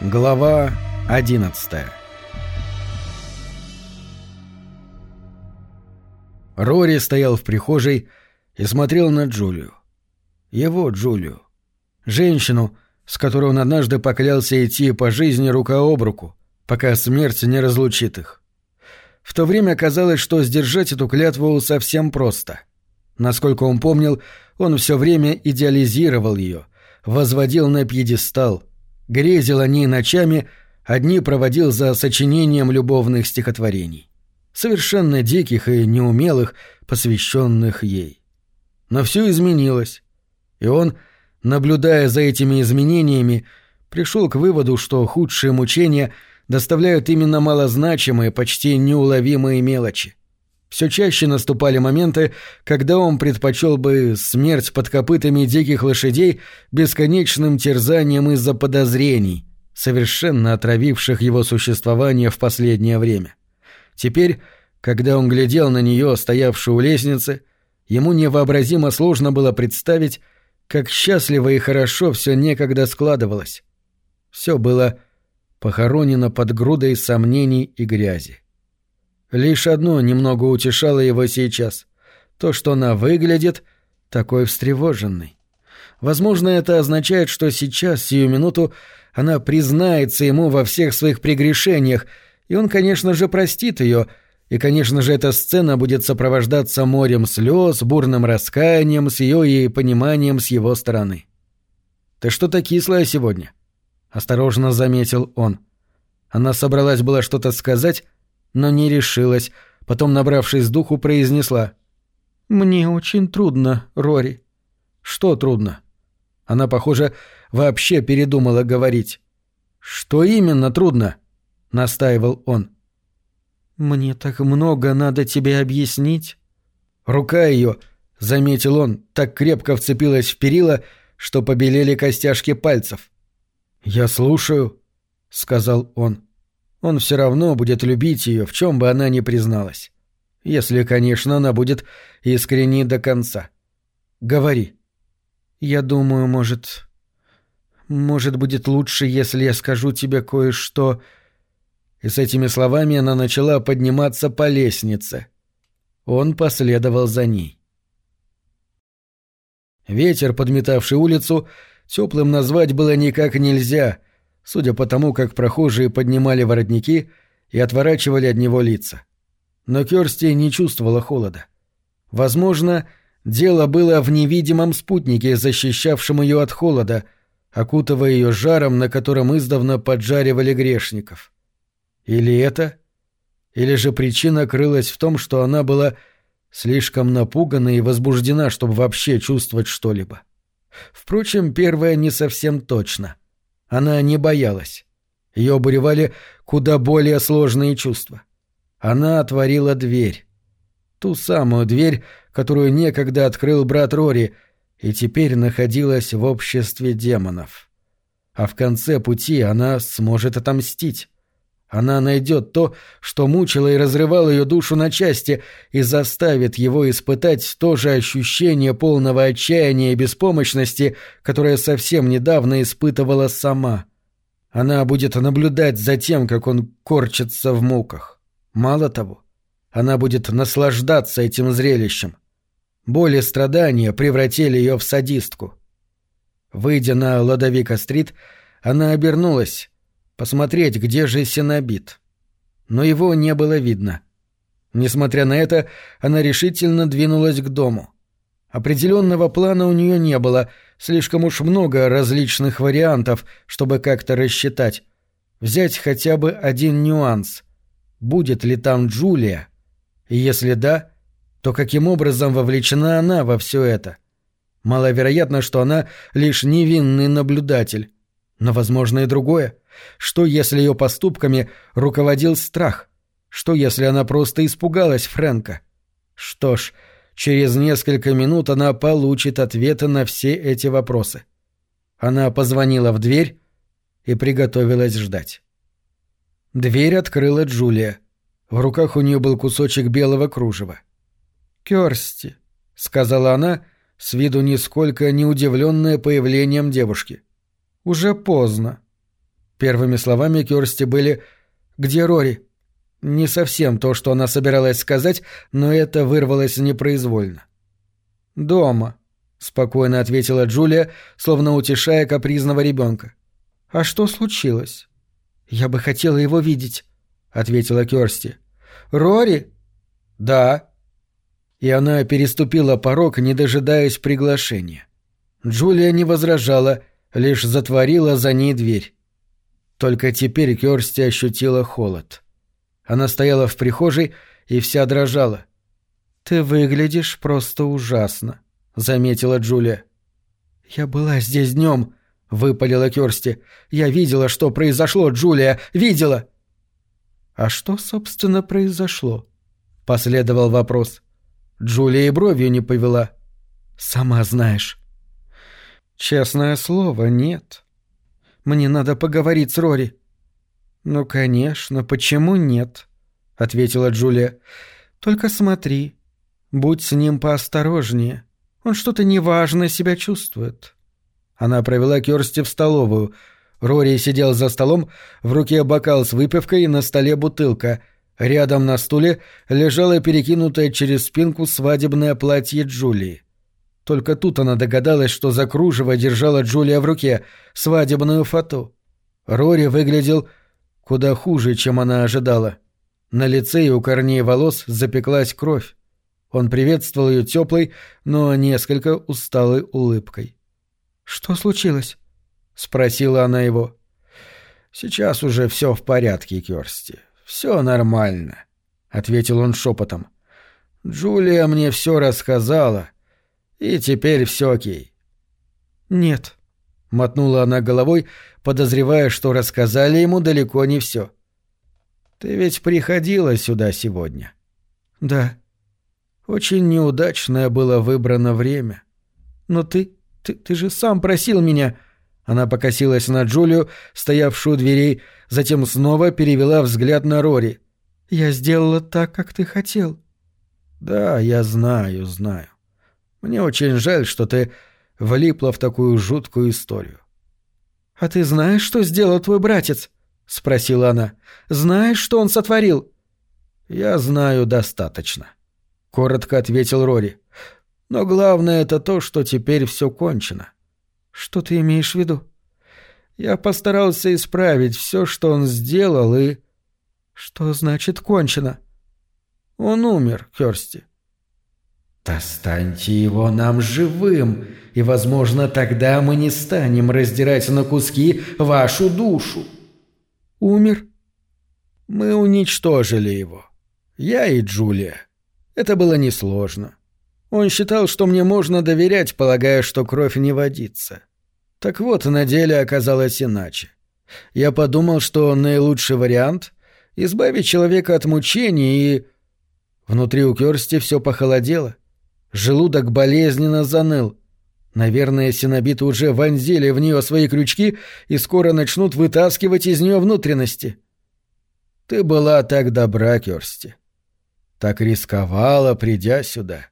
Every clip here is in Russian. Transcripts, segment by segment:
Глава 11 Рори стоял в прихожей и смотрел на Джулию. Его Джулию. Женщину, с которой он однажды поклялся идти по жизни рука об руку, пока смерть не разлучит их. В то время казалось, что сдержать эту клятву совсем просто. Насколько он помнил, он все время идеализировал ее, возводил на пьедестал — грезил о ней ночами, одни проводил за сочинением любовных стихотворений. Совершенно диких и неумелых, посвященных ей. Но все изменилось, и он, наблюдая за этими изменениями, пришел к выводу, что худшие мучения доставляют именно малозначимые, почти неуловимые мелочи. Все чаще наступали моменты, когда он предпочел бы смерть под копытами диких лошадей бесконечным терзанием из-за подозрений, совершенно отравивших его существование в последнее время. Теперь, когда он глядел на нее, стоявшую у лестницы, ему невообразимо сложно было представить, как счастливо и хорошо все некогда складывалось. Все было похоронено под грудой сомнений и грязи. Лишь одно немного утешало его сейчас. То, что она выглядит такой встревоженной. Возможно, это означает, что сейчас, сию минуту, она признается ему во всех своих прегрешениях, и он, конечно же, простит ее, и, конечно же, эта сцена будет сопровождаться морем слез, бурным раскаянием с ее и пониманием с его стороны. «Ты что-то кислая сегодня?» — осторожно заметил он. Она собралась было что-то сказать, но не решилась, потом, набравшись духу, произнесла. «Мне очень трудно, Рори». «Что трудно?» Она, похоже, вообще передумала говорить. «Что именно трудно?» — настаивал он. «Мне так много надо тебе объяснить». Рука ее, заметил он, так крепко вцепилась в перила, что побелели костяшки пальцев. «Я слушаю», — сказал он. Он все равно будет любить ее, в чем бы она ни призналась. Если, конечно, она будет искренней до конца. Говори. Я думаю, может... Может, будет лучше, если я скажу тебе кое-что... И с этими словами она начала подниматься по лестнице. Он последовал за ней. Ветер, подметавший улицу, теплым назвать было никак нельзя — судя по тому, как прохожие поднимали воротники и отворачивали от него лица. Но Кёрсти не чувствовала холода. Возможно, дело было в невидимом спутнике, защищавшем ее от холода, окутывая ее жаром, на котором издавна поджаривали грешников. Или это? Или же причина крылась в том, что она была слишком напугана и возбуждена, чтобы вообще чувствовать что-либо. Впрочем, первое не совсем точно. Она не боялась. Ее обуревали куда более сложные чувства. Она отворила дверь. Ту самую дверь, которую некогда открыл брат Рори, и теперь находилась в обществе демонов. А в конце пути она сможет отомстить. Она найдет то, что мучило и разрывало ее душу на части, и заставит его испытать то же ощущение полного отчаяния и беспомощности, которое совсем недавно испытывала сама. Она будет наблюдать за тем, как он корчится в муках. Мало того, она будет наслаждаться этим зрелищем. Боль и страдания превратили ее в садистку. Выйдя на Ладовика-стрит, она обернулась, посмотреть, где же Синобит. Но его не было видно. Несмотря на это, она решительно двинулась к дому. Определенного плана у нее не было, слишком уж много различных вариантов, чтобы как-то рассчитать. Взять хотя бы один нюанс. Будет ли там Джулия? И если да, то каким образом вовлечена она во все это? Маловероятно, что она лишь невинный наблюдатель. Но возможно и другое. Что, если ее поступками руководил страх? Что, если она просто испугалась Фрэнка? Что ж, через несколько минут она получит ответы на все эти вопросы. Она позвонила в дверь и приготовилась ждать. Дверь открыла Джулия. В руках у нее был кусочек белого кружева. «Кёрсти», — сказала она, с виду нисколько не удивленная появлением девушки. «Уже поздно». Первыми словами Кёрсти были «Где Рори?» Не совсем то, что она собиралась сказать, но это вырвалось непроизвольно. «Дома», — спокойно ответила Джулия, словно утешая капризного ребенка. «А что случилось?» «Я бы хотела его видеть», — ответила Кёрсти. «Рори?» «Да». И она переступила порог, не дожидаясь приглашения. Джулия не возражала, лишь затворила за ней дверь. Только теперь Кёрсти ощутила холод. Она стояла в прихожей и вся дрожала. «Ты выглядишь просто ужасно», — заметила Джулия. «Я была здесь днем», — выпалила Кёрсти. «Я видела, что произошло, Джулия, видела!» «А что, собственно, произошло?» — последовал вопрос. Джулия и бровью не повела. «Сама знаешь». «Честное слово, нет. Мне надо поговорить с Рори». «Ну, конечно, почему нет?» — ответила Джулия. «Только смотри. Будь с ним поосторожнее. Он что-то неважно себя чувствует». Она провела Кёрсти в столовую. Рори сидел за столом, в руке бокал с выпивкой, на столе бутылка. Рядом на стуле лежало перекинутое через спинку свадебное платье Джулии. Только тут она догадалась, что за кружево держала Джулия в руке, свадебную фату. Рори выглядел куда хуже, чем она ожидала. На лице и у корней волос запеклась кровь. Он приветствовал ее теплой, но несколько усталой улыбкой. «Что случилось?» — спросила она его. «Сейчас уже все в порядке, Керсти. Все нормально», — ответил он шепотом. «Джулия мне все рассказала, и теперь все окей». «Нет», — мотнула она головой, подозревая, что рассказали ему далеко не все. «Ты ведь приходила сюда сегодня?» «Да». «Очень неудачное было выбрано время. Но ты ты, ты же сам просил меня...» Она покосилась на Джулию, стоявшую у дверей, затем снова перевела взгляд на Рори. «Я сделала так, как ты хотел». «Да, я знаю, знаю. Мне очень жаль, что ты влипла в такую жуткую историю». «А ты знаешь, что сделал твой братец?» — спросила она. «Знаешь, что он сотворил?» «Я знаю достаточно», — коротко ответил Рори. Но главное это то, что теперь все кончено. Что ты имеешь в виду? Я постарался исправить все, что он сделал, и... Что значит кончено? Он умер, Керсти. Достаньте его нам живым, и, возможно, тогда мы не станем раздирать на куски вашу душу. Умер? Мы уничтожили его. Я и Джулия. Это было несложно. Он считал, что мне можно доверять, полагая, что кровь не водится. Так вот, на деле оказалось иначе. Я подумал, что наилучший вариант — избавить человека от мучений и... Внутри у Кёрсти все похолодело. Желудок болезненно заныл. Наверное, синобиты уже вонзили в нее свои крючки и скоро начнут вытаскивать из нее внутренности. Ты была так добра, Кёрсти. Так рисковала, придя сюда.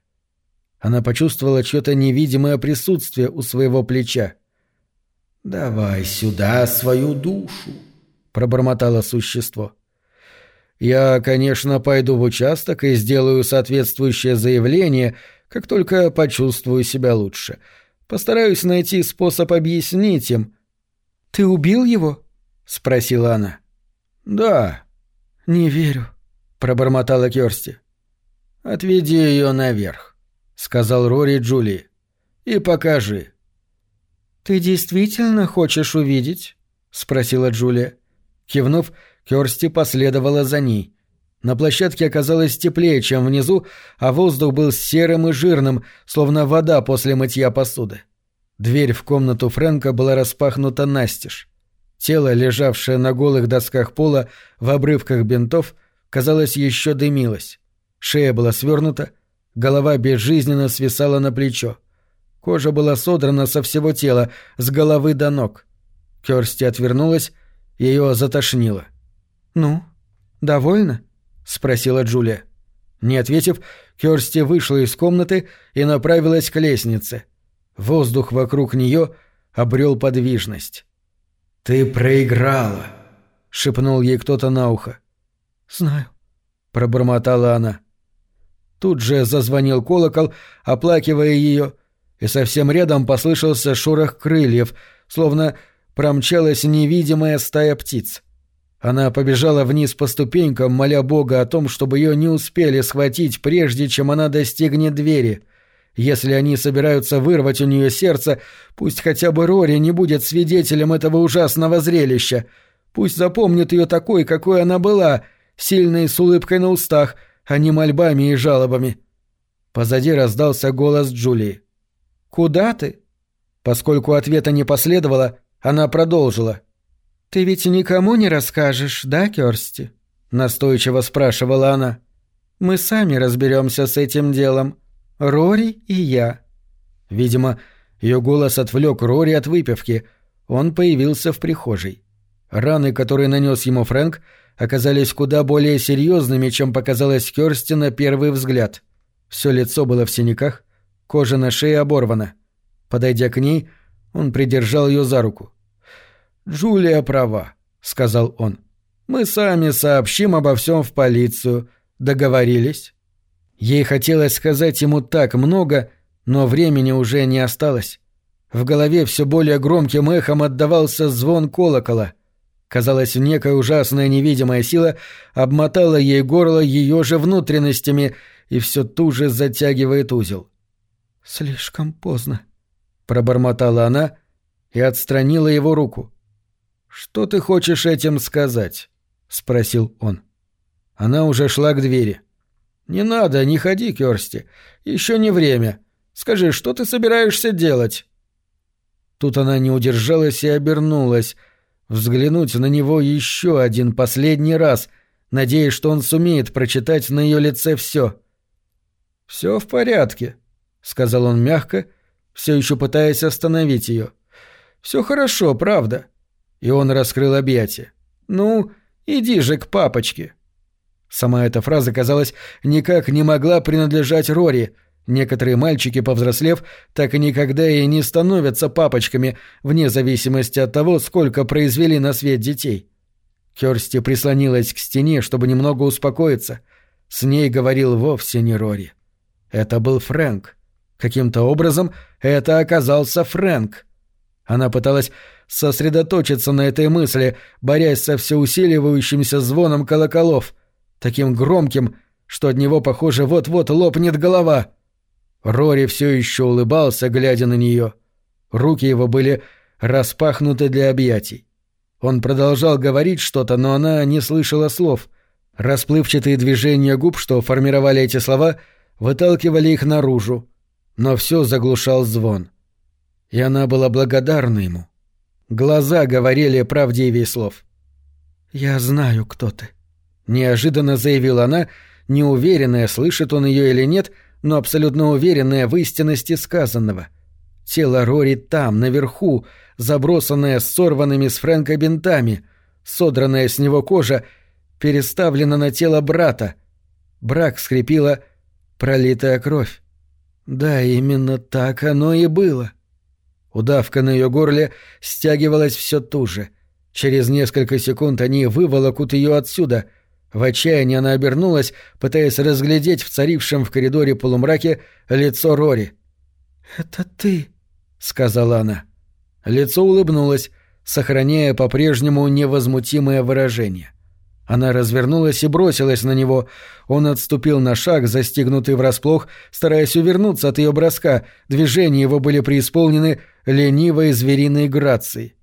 Она почувствовала чье-то невидимое присутствие у своего плеча. «Давай сюда свою душу», — пробормотало существо. «Я, конечно, пойду в участок и сделаю соответствующее заявление, как только почувствую себя лучше. Постараюсь найти способ объяснить им». «Ты убил его?» — спросила она. «Да». «Не верю», — пробормотала Кёрсти. «Отведи ее наверх» сказал Рори Джули. «И покажи». «Ты действительно хочешь увидеть?» — спросила Джулия. Кивнув, Кёрсти последовала за ней. На площадке оказалось теплее, чем внизу, а воздух был серым и жирным, словно вода после мытья посуды. Дверь в комнату Фрэнка была распахнута настежь. Тело, лежавшее на голых досках пола в обрывках бинтов, казалось, еще дымилось. Шея была свернута, Голова безжизненно свисала на плечо. Кожа была содрана со всего тела, с головы до ног. Кёрсти отвернулась, ее затошнило. «Ну, довольно?» — спросила Джулия. Не ответив, Кёрсти вышла из комнаты и направилась к лестнице. Воздух вокруг нее обрел подвижность. «Ты проиграла», — шепнул ей кто-то на ухо. «Знаю», — пробормотала она. Тут же зазвонил колокол, оплакивая ее, и совсем рядом послышался шорох крыльев, словно промчалась невидимая стая птиц. Она побежала вниз по ступенькам, моля Бога о том, чтобы ее не успели схватить, прежде чем она достигнет двери. Если они собираются вырвать у нее сердце, пусть хотя бы Рори не будет свидетелем этого ужасного зрелища. Пусть запомнит ее такой, какой она была, сильной с улыбкой на устах, а не мольбами и жалобами. Позади раздался голос Джулии. «Куда ты?» Поскольку ответа не последовало, она продолжила. «Ты ведь никому не расскажешь, да, Кёрсти?» Настойчиво спрашивала она. «Мы сами разберемся с этим делом. Рори и я». Видимо, ее голос отвлек Рори от выпивки. Он появился в прихожей. Раны, которые нанес ему Фрэнк, оказались куда более серьезными, чем показалось Кёрсти на первый взгляд. Все лицо было в синяках, кожа на шее оборвана. Подойдя к ней, он придержал ее за руку. «Джулия права», — сказал он. «Мы сами сообщим обо всем в полицию. Договорились?» Ей хотелось сказать ему так много, но времени уже не осталось. В голове все более громким эхом отдавался звон колокола. Казалось, некая ужасная невидимая сила обмотала ей горло ее же внутренностями и все туже затягивает узел. «Слишком поздно», — пробормотала она и отстранила его руку. «Что ты хочешь этим сказать?» — спросил он. Она уже шла к двери. «Не надо, не ходи, Кёрсти. Еще не время. Скажи, что ты собираешься делать?» Тут она не удержалась и обернулась, взглянуть на него еще один последний раз, надеясь, что он сумеет прочитать на ее лице все. «Все в порядке», — сказал он мягко, все еще пытаясь остановить ее. «Все хорошо, правда и он раскрыл объятия. «Ну, иди же к папочке». Сама эта фраза, казалось, никак не могла принадлежать Рори. Некоторые мальчики, повзрослев, так и никогда и не становятся папочками, вне зависимости от того, сколько произвели на свет детей. Кёрсти прислонилась к стене, чтобы немного успокоиться. С ней говорил вовсе не Рори. Это был Фрэнк. Каким-то образом это оказался Фрэнк. Она пыталась сосредоточиться на этой мысли, борясь со всеусиливающимся звоном колоколов, таким громким, что от него, похоже, вот-вот лопнет голова. Рори все еще улыбался, глядя на нее. Руки его были распахнуты для объятий. Он продолжал говорить что-то, но она не слышала слов. Расплывчатые движения губ, что формировали эти слова, выталкивали их наружу. Но все заглушал звон. И она была благодарна ему. Глаза говорили правдивее слов. «Я знаю, кто ты», — неожиданно заявила она, неуверенная, слышит он ее или нет, но абсолютно уверенная в истинности сказанного. Тело Рори там, наверху, забросанное сорванными с Фрэнка бинтами, содранная с него кожа, переставлена на тело брата. Брак скрепила пролитая кровь. Да, именно так оно и было. — Удавка на ее горле стягивалась все туже. Через несколько секунд они выволокут ее отсюда. В отчаянии она обернулась, пытаясь разглядеть в царившем в коридоре полумраке лицо Рори. «Это ты», — сказала она. Лицо улыбнулось, сохраняя по-прежнему невозмутимое выражение. Она развернулась и бросилась на него. Он отступил на шаг, застигнутый врасплох, стараясь увернуться от ее броска. Движения его были преисполнены ленивой звериной грацией.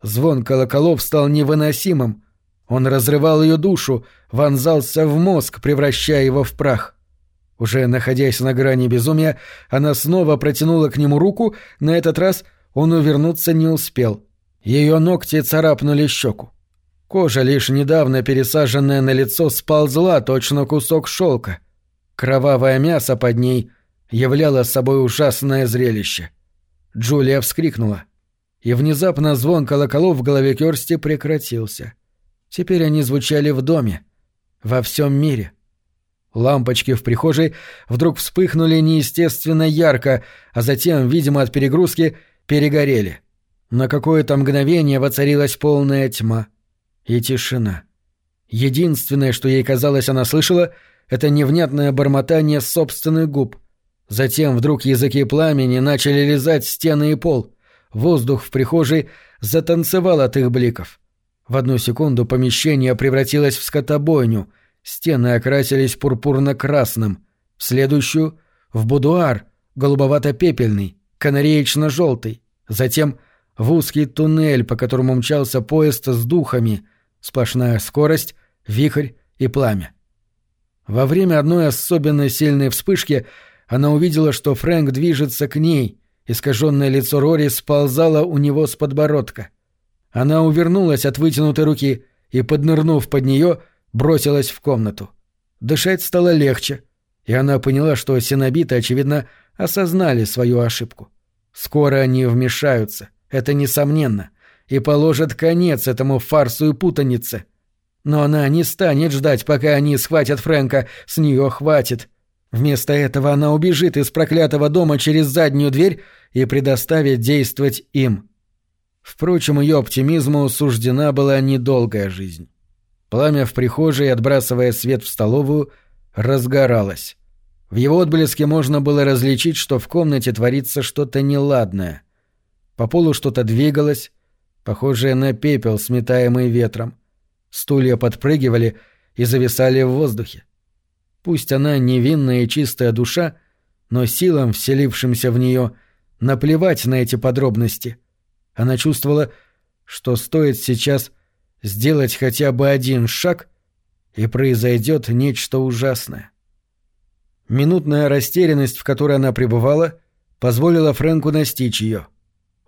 Звон колоколов стал невыносимым. Он разрывал ее душу, вонзался в мозг, превращая его в прах. Уже находясь на грани безумия, она снова протянула к нему руку, на этот раз он увернуться не успел. Ее ногти царапнули щеку. Кожа, лишь недавно пересаженная на лицо, сползла точно кусок шелка. Кровавое мясо под ней являло собой ужасное зрелище. Джулия вскрикнула. И внезапно звон колоколов в голове Кёрсти прекратился. Теперь они звучали в доме. Во всем мире. Лампочки в прихожей вдруг вспыхнули неестественно ярко, а затем, видимо, от перегрузки, перегорели. На какое-то мгновение воцарилась полная тьма и тишина. Единственное, что ей казалось она слышала, это невнятное бормотание собственных губ. Затем вдруг языки пламени начали лизать стены и пол. Воздух в прихожей затанцевал от их бликов. В одну секунду помещение превратилось в скотобойню, стены окрасились пурпурно-красным, в следующую — в будуар, голубовато-пепельный, канареечно-желтый, затем в узкий туннель, по которому мчался поезд с духами, сплошная скорость, вихрь и пламя. Во время одной особенно сильной вспышки она увидела, что Фрэнк движется к ней, искаженное лицо Рори сползало у него с подбородка. Она увернулась от вытянутой руки и, поднырнув под нее, бросилась в комнату. Дышать стало легче, и она поняла, что синобиты, очевидно, осознали свою ошибку. Скоро они вмешаются, это несомненно, и положат конец этому фарсу и путанице. Но она не станет ждать, пока они схватят Фрэнка, с нее хватит. Вместо этого она убежит из проклятого дома через заднюю дверь и предоставит действовать им. Впрочем, ее оптимизму суждена была недолгая жизнь. Пламя в прихожей, отбрасывая свет в столовую, разгоралось. В его отблеске можно было различить, что в комнате творится что-то неладное. По полу что-то двигалось, похожее на пепел, сметаемый ветром. Стулья подпрыгивали и зависали в воздухе. Пусть она невинная и чистая душа, но силам, вселившимся в нее, наплевать на эти подробности. Она чувствовала, что стоит сейчас сделать хотя бы один шаг, и произойдет нечто ужасное. Минутная растерянность, в которой она пребывала, позволила Фрэнку настичь ее.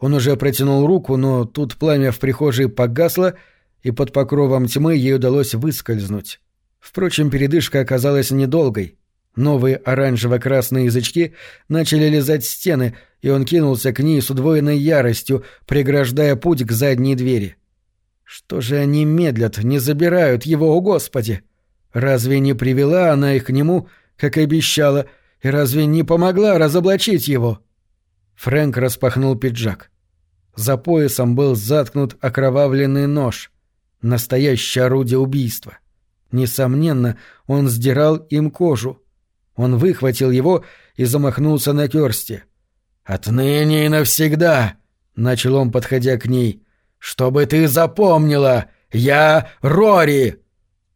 Он уже протянул руку, но тут пламя в прихожей погасло, и под покровом тьмы ей удалось выскользнуть. Впрочем, передышка оказалась недолгой. Новые оранжево-красные язычки начали лизать стены, и он кинулся к ней с удвоенной яростью, преграждая путь к задней двери. Что же они медлят, не забирают его, о Господи? Разве не привела она их к нему, как и обещала, и разве не помогла разоблачить его? Фрэнк распахнул пиджак. За поясом был заткнут окровавленный нож. Настоящее орудие убийства. Несомненно, он сдирал им кожу. Он выхватил его и замахнулся на Кёрсти. «Отныне и навсегда!» — начал он, подходя к ней. «Чтобы ты запомнила! Я Рори!»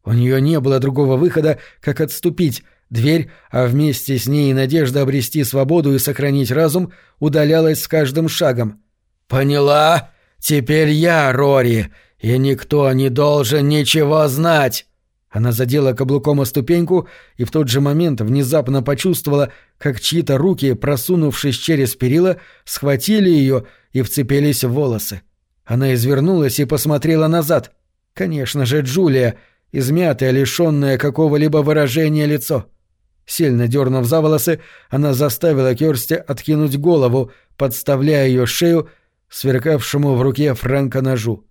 У нее не было другого выхода, как отступить. Дверь, а вместе с ней надежда обрести свободу и сохранить разум, удалялась с каждым шагом. «Поняла? Теперь я Рори, и никто не должен ничего знать!» Она задела каблуком о ступеньку и в тот же момент внезапно почувствовала, как чьи-то руки, просунувшись через перила, схватили ее и вцепились в волосы. Она извернулась и посмотрела назад. Конечно же, Джулия, измятая, лишенная какого-либо выражения лицо. Сильно дернув за волосы, она заставила Керсти откинуть голову, подставляя ее шею сверкавшему в руке Фрэнка ножу.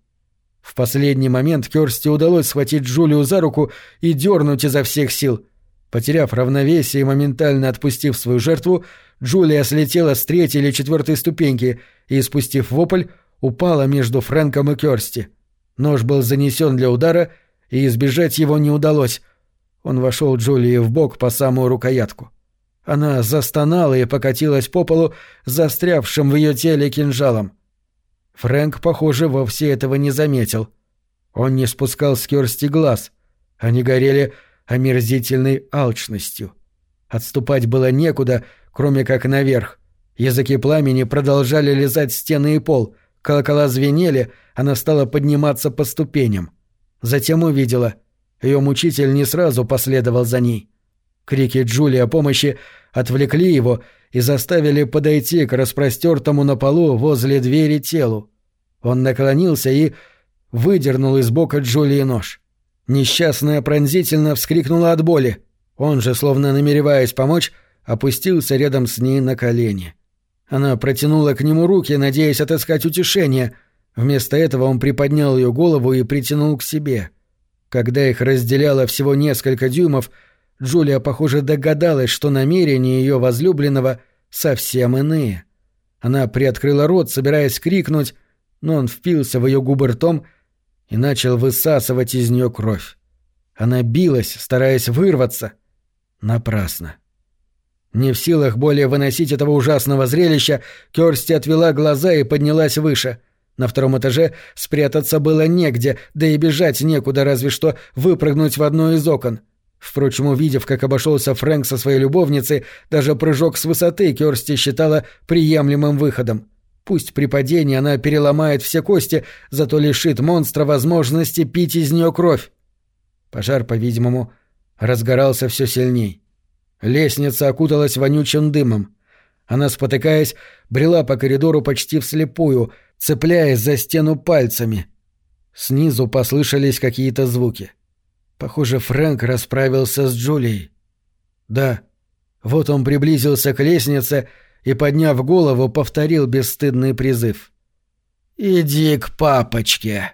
В последний момент Керсти удалось схватить Джулию за руку и дернуть изо всех сил. Потеряв равновесие и моментально отпустив свою жертву, Джулия слетела с третьей или четвертой ступеньки и, спустив вопль, упала между Фрэнком и Керсти. Нож был занесен для удара, и избежать его не удалось. Он вошел Джулии в бок по самую рукоятку. Она застонала и покатилась по полу, застрявшим в ее теле кинжалом. Фрэнк, похоже, вовсе этого не заметил. Он не спускал с Кёрсти глаз. Они горели омерзительной алчностью. Отступать было некуда, кроме как наверх. Языки пламени продолжали лизать стены и пол, колокола звенели, она стала подниматься по ступеням. Затем увидела. Ее мучитель не сразу последовал за ней. Крики Джули о помощи отвлекли его и заставили подойти к распростертому на полу возле двери телу. Он наклонился и выдернул из бока Джулии нож. Несчастная пронзительно вскрикнула от боли. Он же, словно намереваясь помочь, опустился рядом с ней на колени. Она протянула к нему руки, надеясь отыскать утешение. Вместо этого он приподнял ее голову и притянул к себе. Когда их разделяло всего несколько дюймов, Джулия, похоже, догадалась, что намерения ее возлюбленного совсем иные. Она приоткрыла рот, собираясь крикнуть, но он впился в ее губы ртом и начал высасывать из нее кровь. Она билась, стараясь вырваться. Напрасно. Не в силах более выносить этого ужасного зрелища, Кёрсти отвела глаза и поднялась выше. На втором этаже спрятаться было негде, да и бежать некуда, разве что выпрыгнуть в одно из окон. Впрочем, увидев, как обошелся Фрэнк со своей любовницей, даже прыжок с высоты Кёрсти считала приемлемым выходом. Пусть при падении она переломает все кости, зато лишит монстра возможности пить из нее кровь. Пожар, по-видимому, разгорался все сильней. Лестница окуталась вонючим дымом. Она, спотыкаясь, брела по коридору почти вслепую, цепляясь за стену пальцами. Снизу послышались какие-то звуки. Похоже, Фрэнк расправился с Джулией. Да, вот он приблизился к лестнице и, подняв голову, повторил бесстыдный призыв. «Иди к папочке!»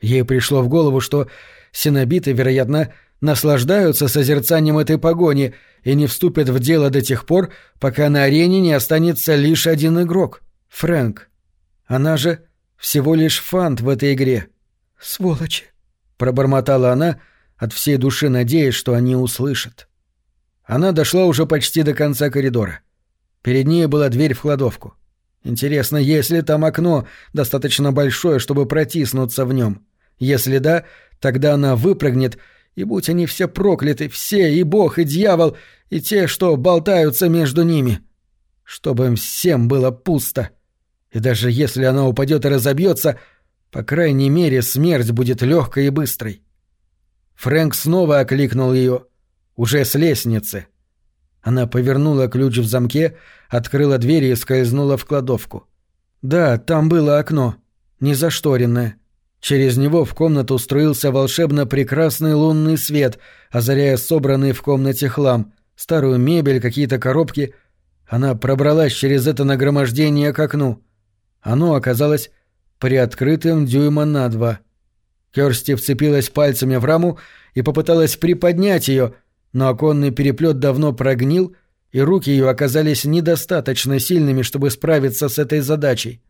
Ей пришло в голову, что синобиты, вероятно, наслаждаются созерцанием этой погони и не вступят в дело до тех пор, пока на арене не останется лишь один игрок — Фрэнк. Она же всего лишь фант в этой игре. «Сволочи!» — пробормотала она, от всей души надеясь, что они услышат. Она дошла уже почти до конца коридора. Перед ней была дверь в кладовку. Интересно, есть ли там окно, достаточно большое, чтобы протиснуться в нем? Если да, тогда она выпрыгнет, и будь они все прокляты, все, и бог, и дьявол, и те, что болтаются между ними. Чтобы им всем было пусто. И даже если она упадет и разобьется, по крайней мере, смерть будет легкой и быстрой. Фрэнк снова окликнул ее. Уже с лестницы. Она повернула ключ в замке, открыла дверь и скользнула в кладовку. Да, там было окно. Незашторенное. Через него в комнату струился волшебно прекрасный лунный свет, озаряя собранный в комнате хлам, старую мебель, какие-то коробки. Она пробралась через это нагромождение к окну. Оно оказалось приоткрытым дюйма на два — Керсти вцепилась пальцами в раму и попыталась приподнять ее, но оконный переплет давно прогнил, и руки ее оказались недостаточно сильными, чтобы справиться с этой задачей.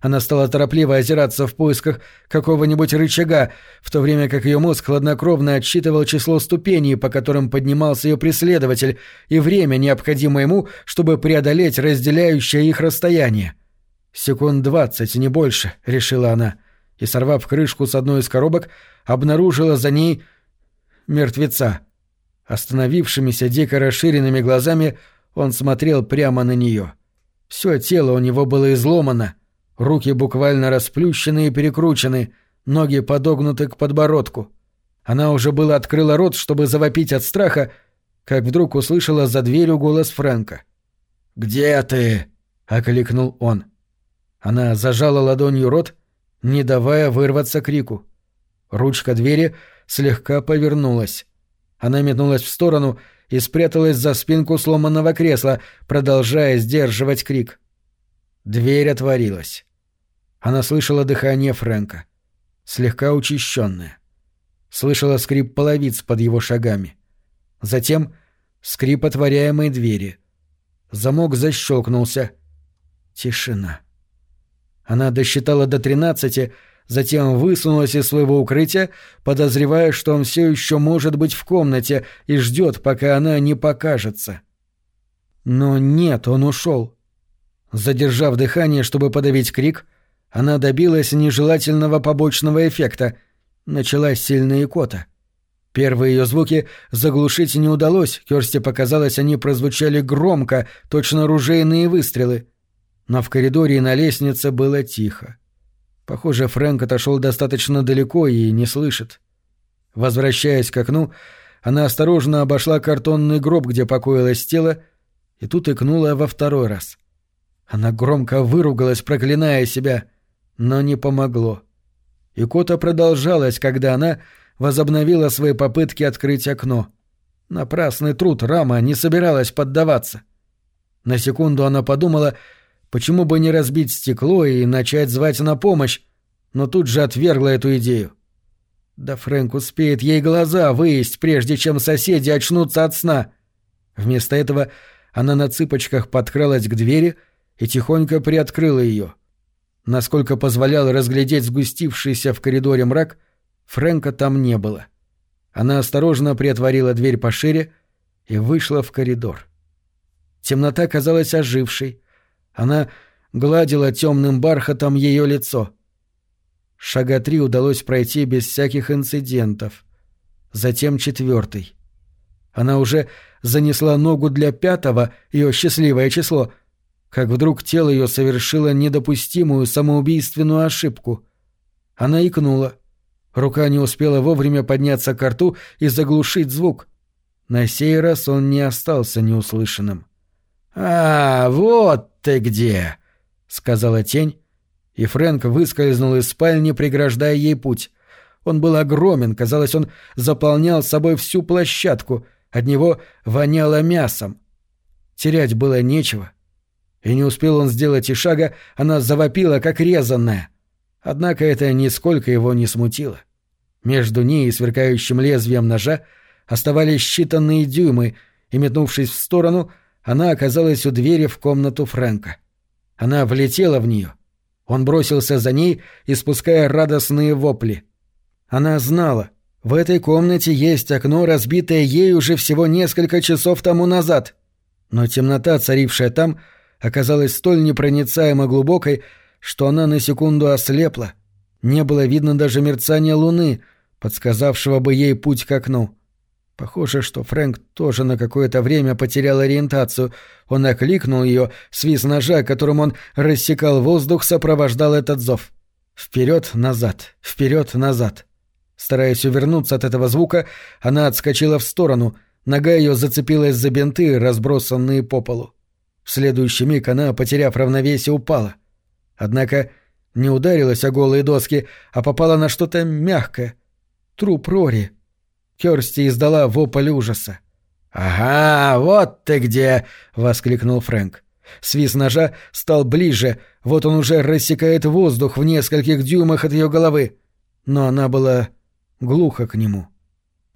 Она стала торопливо озираться в поисках какого-нибудь рычага, в то время как ее мозг хладнокровно отсчитывал число ступеней, по которым поднимался ее преследователь, и время, необходимое ему, чтобы преодолеть разделяющее их расстояние. «Секунд двадцать, не больше», — решила она и, сорвав крышку с одной из коробок, обнаружила за ней мертвеца. Остановившимися дико расширенными глазами он смотрел прямо на нее. Все тело у него было изломано, руки буквально расплющены и перекручены, ноги подогнуты к подбородку. Она уже было открыла рот, чтобы завопить от страха, как вдруг услышала за дверью голос Фрэнка. «Где ты?» — окликнул он. Она зажала ладонью рот не давая вырваться крику. Ручка двери слегка повернулась. Она метнулась в сторону и спряталась за спинку сломанного кресла, продолжая сдерживать крик. Дверь отворилась. Она слышала дыхание Фрэнка, слегка учащенное. Слышала скрип половиц под его шагами. Затем скрип отворяемой двери. Замок защелкнулся. Тишина. Она досчитала до тринадцати, затем высунулась из своего укрытия, подозревая, что он все еще может быть в комнате и ждет, пока она не покажется. Но нет, он ушел. Задержав дыхание, чтобы подавить крик, она добилась нежелательного побочного эффекта. Началась сильная икота. Первые ее звуки заглушить не удалось, Керсти показалось, они прозвучали громко, точно ружейные выстрелы — но в коридоре и на лестнице было тихо. Похоже, Фрэнк отошел достаточно далеко и не слышит. Возвращаясь к окну, она осторожно обошла картонный гроб, где покоилось тело, и тут икнула во второй раз. Она громко выругалась, проклиная себя, но не помогло. Икота продолжалась, когда она возобновила свои попытки открыть окно. Напрасный труд рама не собиралась поддаваться. На секунду она подумала, Почему бы не разбить стекло и начать звать на помощь? Но тут же отвергла эту идею. Да Фрэнк успеет ей глаза выесть, прежде чем соседи очнутся от сна. Вместо этого она на цыпочках подкралась к двери и тихонько приоткрыла ее. Насколько позволял разглядеть сгустившийся в коридоре мрак, Фрэнка там не было. Она осторожно приотворила дверь пошире и вышла в коридор. Темнота казалась ожившей. Она гладила темным бархатом ее лицо. Шага три удалось пройти без всяких инцидентов. Затем четвертый. Она уже занесла ногу для пятого, ее счастливое число, как вдруг тело ее совершило недопустимую самоубийственную ошибку. Она икнула. Рука не успела вовремя подняться к рту и заглушить звук. На сей раз он не остался неуслышанным. «А, вот ты где!» — сказала тень, и Фрэнк выскользнул из спальни, преграждая ей путь. Он был огромен, казалось, он заполнял собой всю площадку, от него воняло мясом. Терять было нечего. И не успел он сделать и шага, она завопила, как резанная. Однако это нисколько его не смутило. Между ней и сверкающим лезвием ножа оставались считанные дюймы, и, метнувшись в сторону, она оказалась у двери в комнату Фрэнка. Она влетела в нее. Он бросился за ней, испуская радостные вопли. Она знала, в этой комнате есть окно, разбитое ей уже всего несколько часов тому назад. Но темнота, царившая там, оказалась столь непроницаемо глубокой, что она на секунду ослепла. Не было видно даже мерцания луны, подсказавшего бы ей путь к окну. Похоже, что Фрэнк тоже на какое-то время потерял ориентацию. Он окликнул ее, свист ножа, которым он рассекал воздух, сопровождал этот зов. Вперед-назад, вперед-назад. Стараясь увернуться от этого звука, она отскочила в сторону, нога ее зацепилась за бинты, разбросанные по полу. В следующий миг она, потеряв равновесие, упала. Однако не ударилась о голые доски, а попала на что-то мягкое. Труп Рори. Керсти издала вопль ужаса. «Ага, вот ты где!» — воскликнул Фрэнк. Свист ножа стал ближе, вот он уже рассекает воздух в нескольких дюймах от ее головы. Но она была глухо к нему.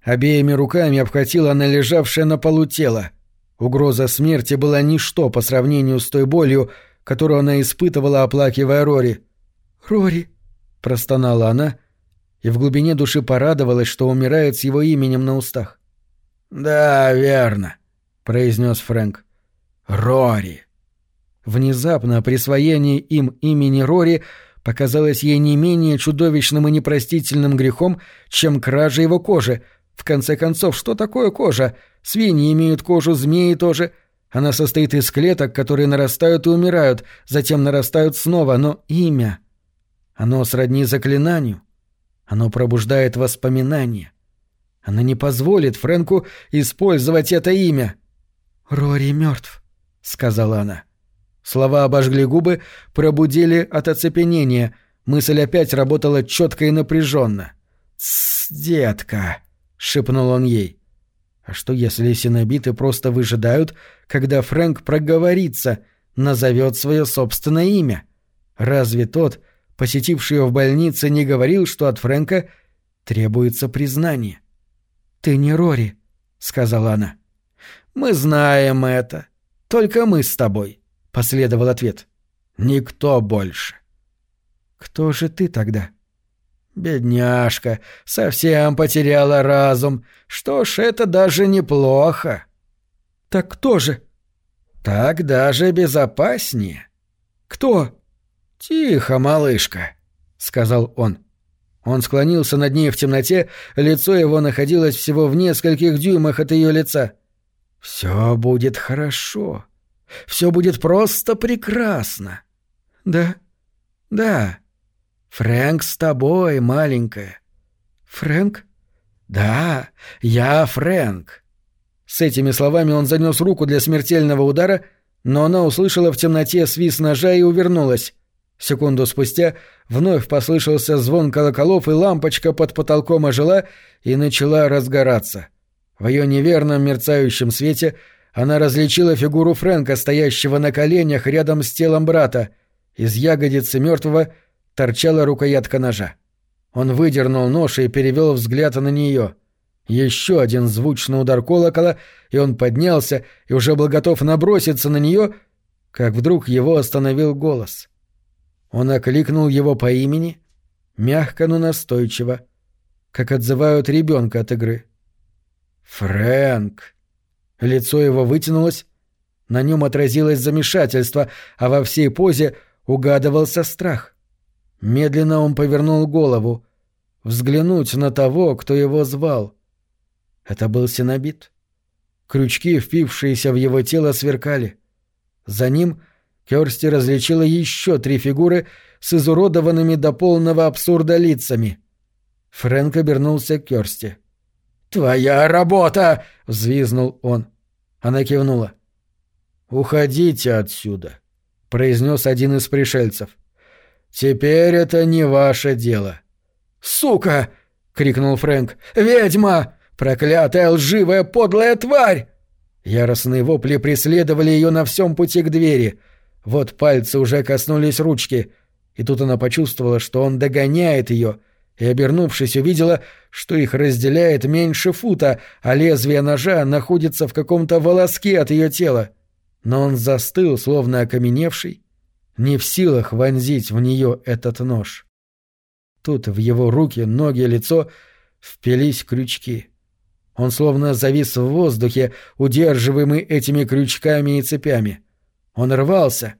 Обеими руками обхватила она лежавшее на полу тело. Угроза смерти была ничто по сравнению с той болью, которую она испытывала, оплакивая Рори. «Рори!» — простонала она — и в глубине души порадовалась, что умирает с его именем на устах. «Да, верно», — произнес Фрэнк. «Рори». Внезапно присвоение им имени Рори показалось ей не менее чудовищным и непростительным грехом, чем кража его кожи. В конце концов, что такое кожа? Свиньи имеют кожу, змеи тоже. Она состоит из клеток, которые нарастают и умирают, затем нарастают снова, но имя... Оно сродни заклинанию. Оно пробуждает воспоминания. Она не позволит Фрэнку использовать это имя. «Рори мертв», — сказала она. Слова обожгли губы, пробудили от оцепенения. Мысль опять работала четко и напряженно. «Тссс, детка», — шепнул он ей. А что, если синобиты просто выжидают, когда Фрэнк проговорится, назовет свое собственное имя? Разве тот, посетивший ее в больнице, не говорил, что от Фрэнка требуется признание. «Ты не Рори», — сказала она. «Мы знаем это. Только мы с тобой», — последовал ответ. «Никто больше». «Кто же ты тогда?» «Бедняжка, совсем потеряла разум. Что ж, это даже неплохо». «Так кто же?» «Так даже безопаснее». «Кто?» «Тихо, малышка», — сказал он. Он склонился над ней в темноте, лицо его находилось всего в нескольких дюймах от ее лица. «Все будет хорошо. Все будет просто прекрасно». «Да? Да. Фрэнк с тобой, маленькая». «Фрэнк?» «Да, я Фрэнк». С этими словами он занес руку для смертельного удара, но она услышала в темноте свист ножа и увернулась. Секунду спустя вновь послышался звон колоколов, и лампочка под потолком ожила и начала разгораться. В ее неверном мерцающем свете она различила фигуру Фрэнка, стоящего на коленях рядом с телом брата. Из ягодицы мертвого торчала рукоятка ножа. Он выдернул нож и перевел взгляд на нее. Еще один звучный удар колокола, и он поднялся и уже был готов наброситься на нее, как вдруг его остановил голос — Он окликнул его по имени, мягко, но настойчиво, как отзывают ребенка от игры. «Фрэнк!» Лицо его вытянулось, на нем отразилось замешательство, а во всей позе угадывался страх. Медленно он повернул голову, взглянуть на того, кто его звал. Это был Синобит. Крючки, впившиеся в его тело, сверкали. За ним Керсти различила еще три фигуры с изуродованными до полного абсурда лицами. Фрэнк обернулся к Керсти. «Твоя работа!» — взвизнул он. Она кивнула. «Уходите отсюда», — произнес один из пришельцев. «Теперь это не ваше дело». «Сука!» — крикнул Фрэнк. «Ведьма! Проклятая лживая подлая тварь!» Яростные вопли преследовали ее на всем пути к двери. Вот пальцы уже коснулись ручки, и тут она почувствовала, что он догоняет ее, и, обернувшись, увидела, что их разделяет меньше фута, а лезвие ножа находится в каком-то волоске от ее тела. Но он застыл, словно окаменевший, не в силах вонзить в нее этот нож. Тут в его руки, ноги, лицо впились крючки. Он словно завис в воздухе, удерживаемый этими крючками и цепями. Он рвался,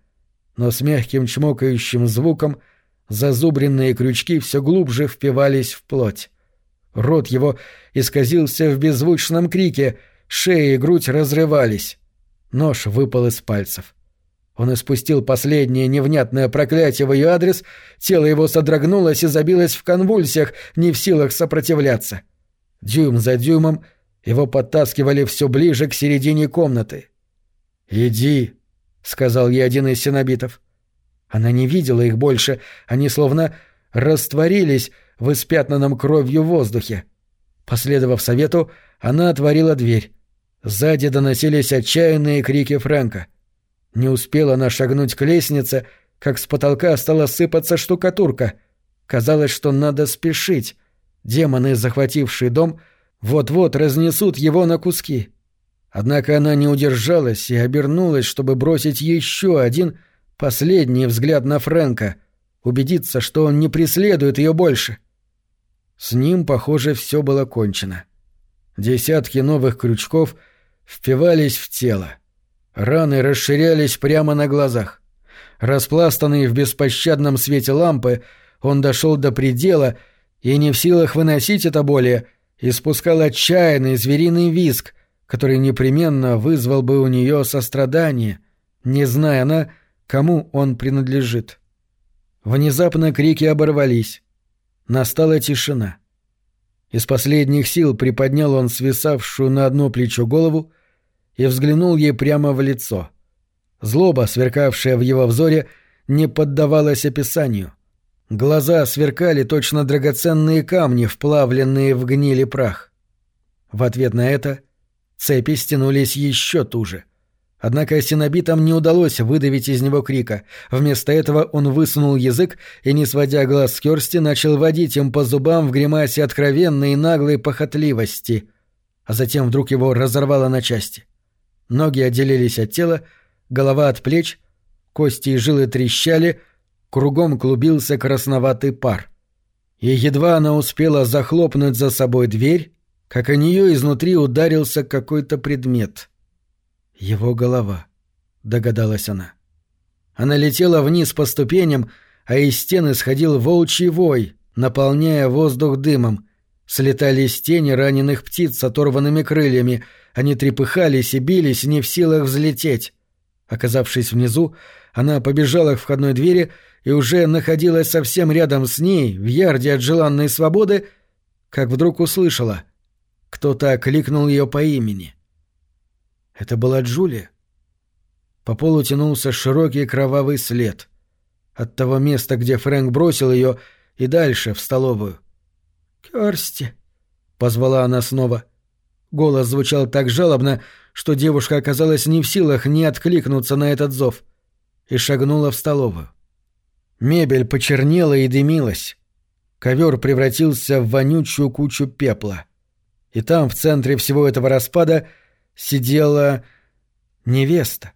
но с мягким чмокающим звуком зазубренные крючки все глубже впивались в плоть. Рот его исказился в беззвучном крике, шея и грудь разрывались. Нож выпал из пальцев. Он испустил последнее невнятное проклятие в ее адрес, тело его содрогнулось и забилось в конвульсиях, не в силах сопротивляться. Дюйм за дюймом его подтаскивали все ближе к середине комнаты. «Иди», — сказал ей один из синобитов. Она не видела их больше, они словно растворились в испятнанном кровью воздухе. Последовав совету, она отворила дверь. Сзади доносились отчаянные крики Фрэнка. Не успела она шагнуть к лестнице, как с потолка стала сыпаться штукатурка. Казалось, что надо спешить. Демоны, захватившие дом, вот-вот разнесут его на куски. Однако она не удержалась и обернулась, чтобы бросить еще один, последний взгляд на Фрэнка, убедиться, что он не преследует ее больше. С ним, похоже, все было кончено. Десятки новых крючков впивались в тело. Раны расширялись прямо на глазах. Распластанный в беспощадном свете лампы, он дошел до предела и, не в силах выносить это более, испускал отчаянный звериный визг, который непременно вызвал бы у нее сострадание, не зная она, кому он принадлежит. Внезапно крики оборвались. Настала тишина. Из последних сил приподнял он свисавшую на одно плечо голову и взглянул ей прямо в лицо. Злоба, сверкавшая в его взоре, не поддавалась описанию. Глаза сверкали точно драгоценные камни, вплавленные в гнили прах. В ответ на это цепи стянулись еще туже. Однако синобитам не удалось выдавить из него крика. Вместо этого он высунул язык и, не сводя глаз с Керсти, начал водить им по зубам в гримасе откровенной и наглой похотливости. А затем вдруг его разорвало на части. Ноги отделились от тела, голова от плеч, кости и жилы трещали, кругом клубился красноватый пар. И едва она успела захлопнуть за собой дверь, как о нее изнутри ударился какой-то предмет — его голова, догадалась она. Она летела вниз по ступеням, а из стены сходил волчий вой, наполняя воздух дымом. Слетали из тени раненых птиц с оторванными крыльями. Они трепыхались и бились, не в силах взлететь. Оказавшись внизу, она побежала к входной двери и уже находилась совсем рядом с ней, в ярде от желанной свободы, как вдруг услышала. Кто-то окликнул ее по имени. Это была Джулия. По полу тянулся широкий кровавый след. От того места, где Фрэнк бросил ее, и дальше, в столовую. «Керсти!» — позвала она снова. Голос звучал так жалобно, что девушка оказалась не в силах не откликнуться на этот зов, и шагнула в столовую. Мебель почернела и дымилась. Ковер превратился в вонючую кучу пепла. И там, в центре всего этого распада, — сидела невеста.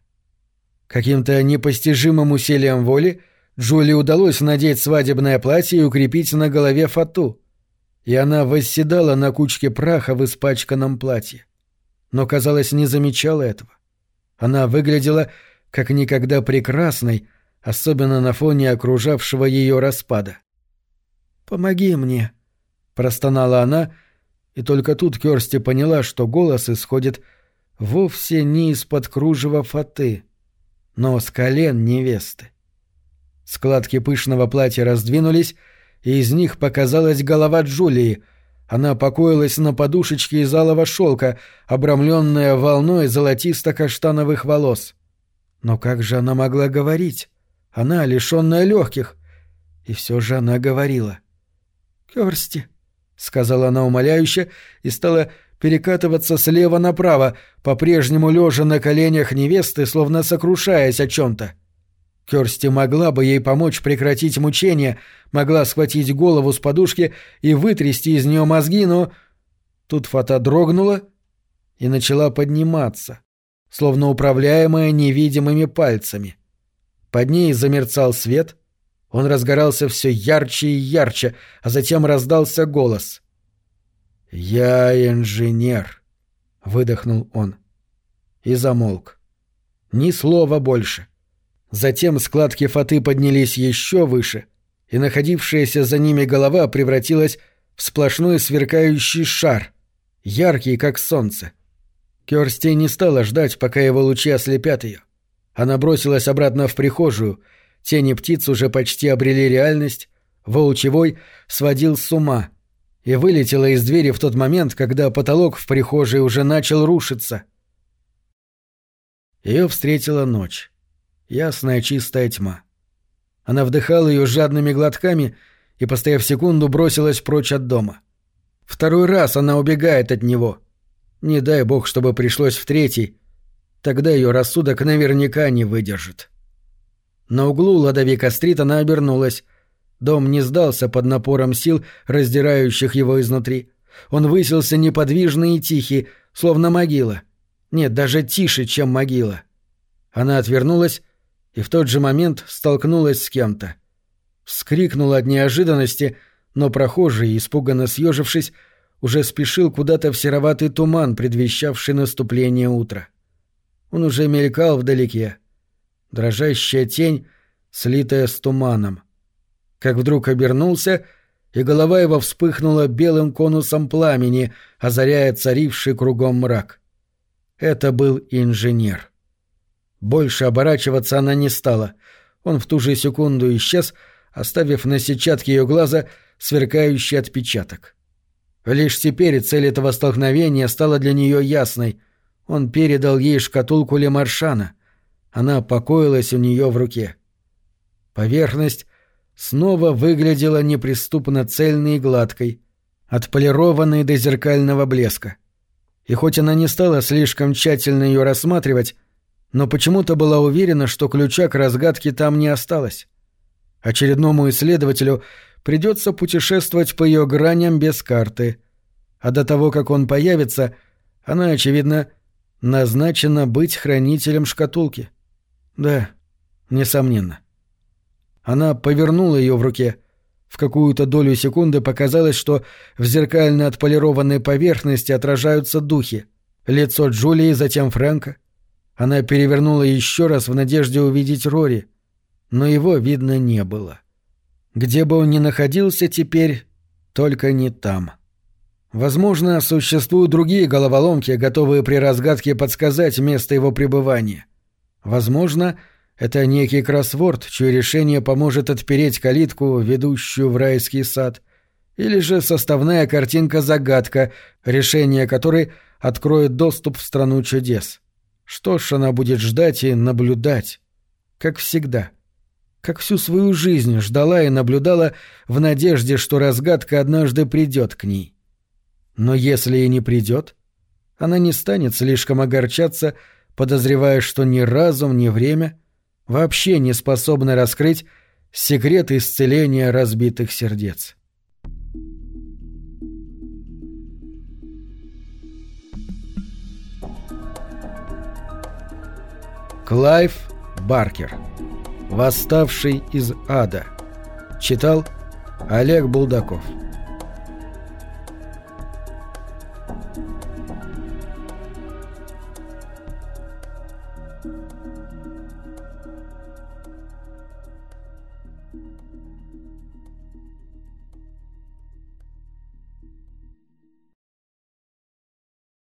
Каким-то непостижимым усилием воли Джули удалось надеть свадебное платье и укрепить на голове фату. И она восседала на кучке праха в испачканном платье. Но, казалось, не замечала этого. Она выглядела как никогда прекрасной, особенно на фоне окружавшего ее распада. «Помоги мне», — простонала она, и только тут Кёрсти поняла, что голос исходит вовсе не из-под кружева фаты, но с колен невесты. Складки пышного платья раздвинулись, и из них показалась голова Джулии. Она покоилась на подушечке из алого шелка, обрамленная волной золотисто-каштановых волос. Но как же она могла говорить? Она, лишенная легких. И все же она говорила. «Керсти», — сказала она умоляюще и стала перекатываться слева направо, по-прежнему лежа на коленях невесты, словно сокрушаясь о чем-то. Керсти могла бы ей помочь прекратить мучения, могла схватить голову с подушки и вытрясти из нее мозги, но... Тут фата дрогнула и начала подниматься, словно управляемая невидимыми пальцами. Под ней замерцал свет, он разгорался все ярче и ярче, а затем раздался голос. «Я инженер», — выдохнул он. И замолк. Ни слова больше. Затем складки фаты поднялись еще выше, и находившаяся за ними голова превратилась в сплошной сверкающий шар, яркий, как солнце. Кёрсти не стала ждать, пока его лучи ослепят ее. Она бросилась обратно в прихожую, тени птиц уже почти обрели реальность, волчевой сводил с ума и вылетела из двери в тот момент, когда потолок в прихожей уже начал рушиться. Ее встретила ночь ясная чистая тьма. Она вдыхала ее жадными глотками и, постояв секунду, бросилась прочь от дома. Второй раз она убегает от него. Не дай бог, чтобы пришлось в третий. Тогда ее рассудок наверняка не выдержит. На углу Ладовика-стрит она обернулась. Дом не сдался под напором сил, раздирающих его изнутри. Он высился неподвижный и тихий, словно могила. Нет, даже тише, чем могила. Она отвернулась и в тот же момент столкнулась с кем-то. Вскрикнула от неожиданности, но прохожий, испуганно съежившись, уже спешил куда-то в сероватый туман, предвещавший наступление утра. Он уже мелькал вдалеке. Дрожащая тень, слитая с туманом. Как вдруг обернулся, и голова его вспыхнула белым конусом пламени, озаряя царивший кругом мрак. Это был инженер. Больше оборачиваться она не стала. Он в ту же секунду исчез, оставив на сетчатке ее глаза сверкающий отпечаток. Лишь теперь цель этого столкновения стала для нее ясной. Он передал ей шкатулку Лемаршана. Она покоилась у нее в руке. Поверхность снова выглядела неприступно цельной и гладкой, отполированной до зеркального блеска. И хоть она не стала слишком тщательно ее рассматривать, но почему-то была уверена, что ключа к разгадке там не осталось. Очередному исследователю придется путешествовать по ее граням без карты, а до того, как он появится, она, очевидно, назначена быть хранителем шкатулки. Да, несомненно. Она повернула ее в руке. В какую-то долю секунды показалось, что в зеркально отполированной поверхности отражаются духи. Лицо Джулии, затем Фрэнка. Она перевернула еще раз в надежде увидеть Рори, но его видно не было. Где бы он ни находился теперь, только не там. Возможно, существуют другие головоломки, готовые при разгадке подсказать место его пребывания. Возможно, это некий кроссворд, чье решение поможет отпереть калитку, ведущую в райский сад, или же составная картинка-загадка, решение которой откроет доступ в страну чудес. Что ж, она будет ждать и наблюдать. Как всегда. Как всю свою жизнь ждала и наблюдала в надежде, что разгадка однажды придет к ней. Но если и не придет, она не станет слишком огорчаться, подозревая, что ни разум, ни время вообще не способны раскрыть секрет исцеления разбитых сердец. Клайв Баркер. Восставший из ада. Читал Олег Булдаков.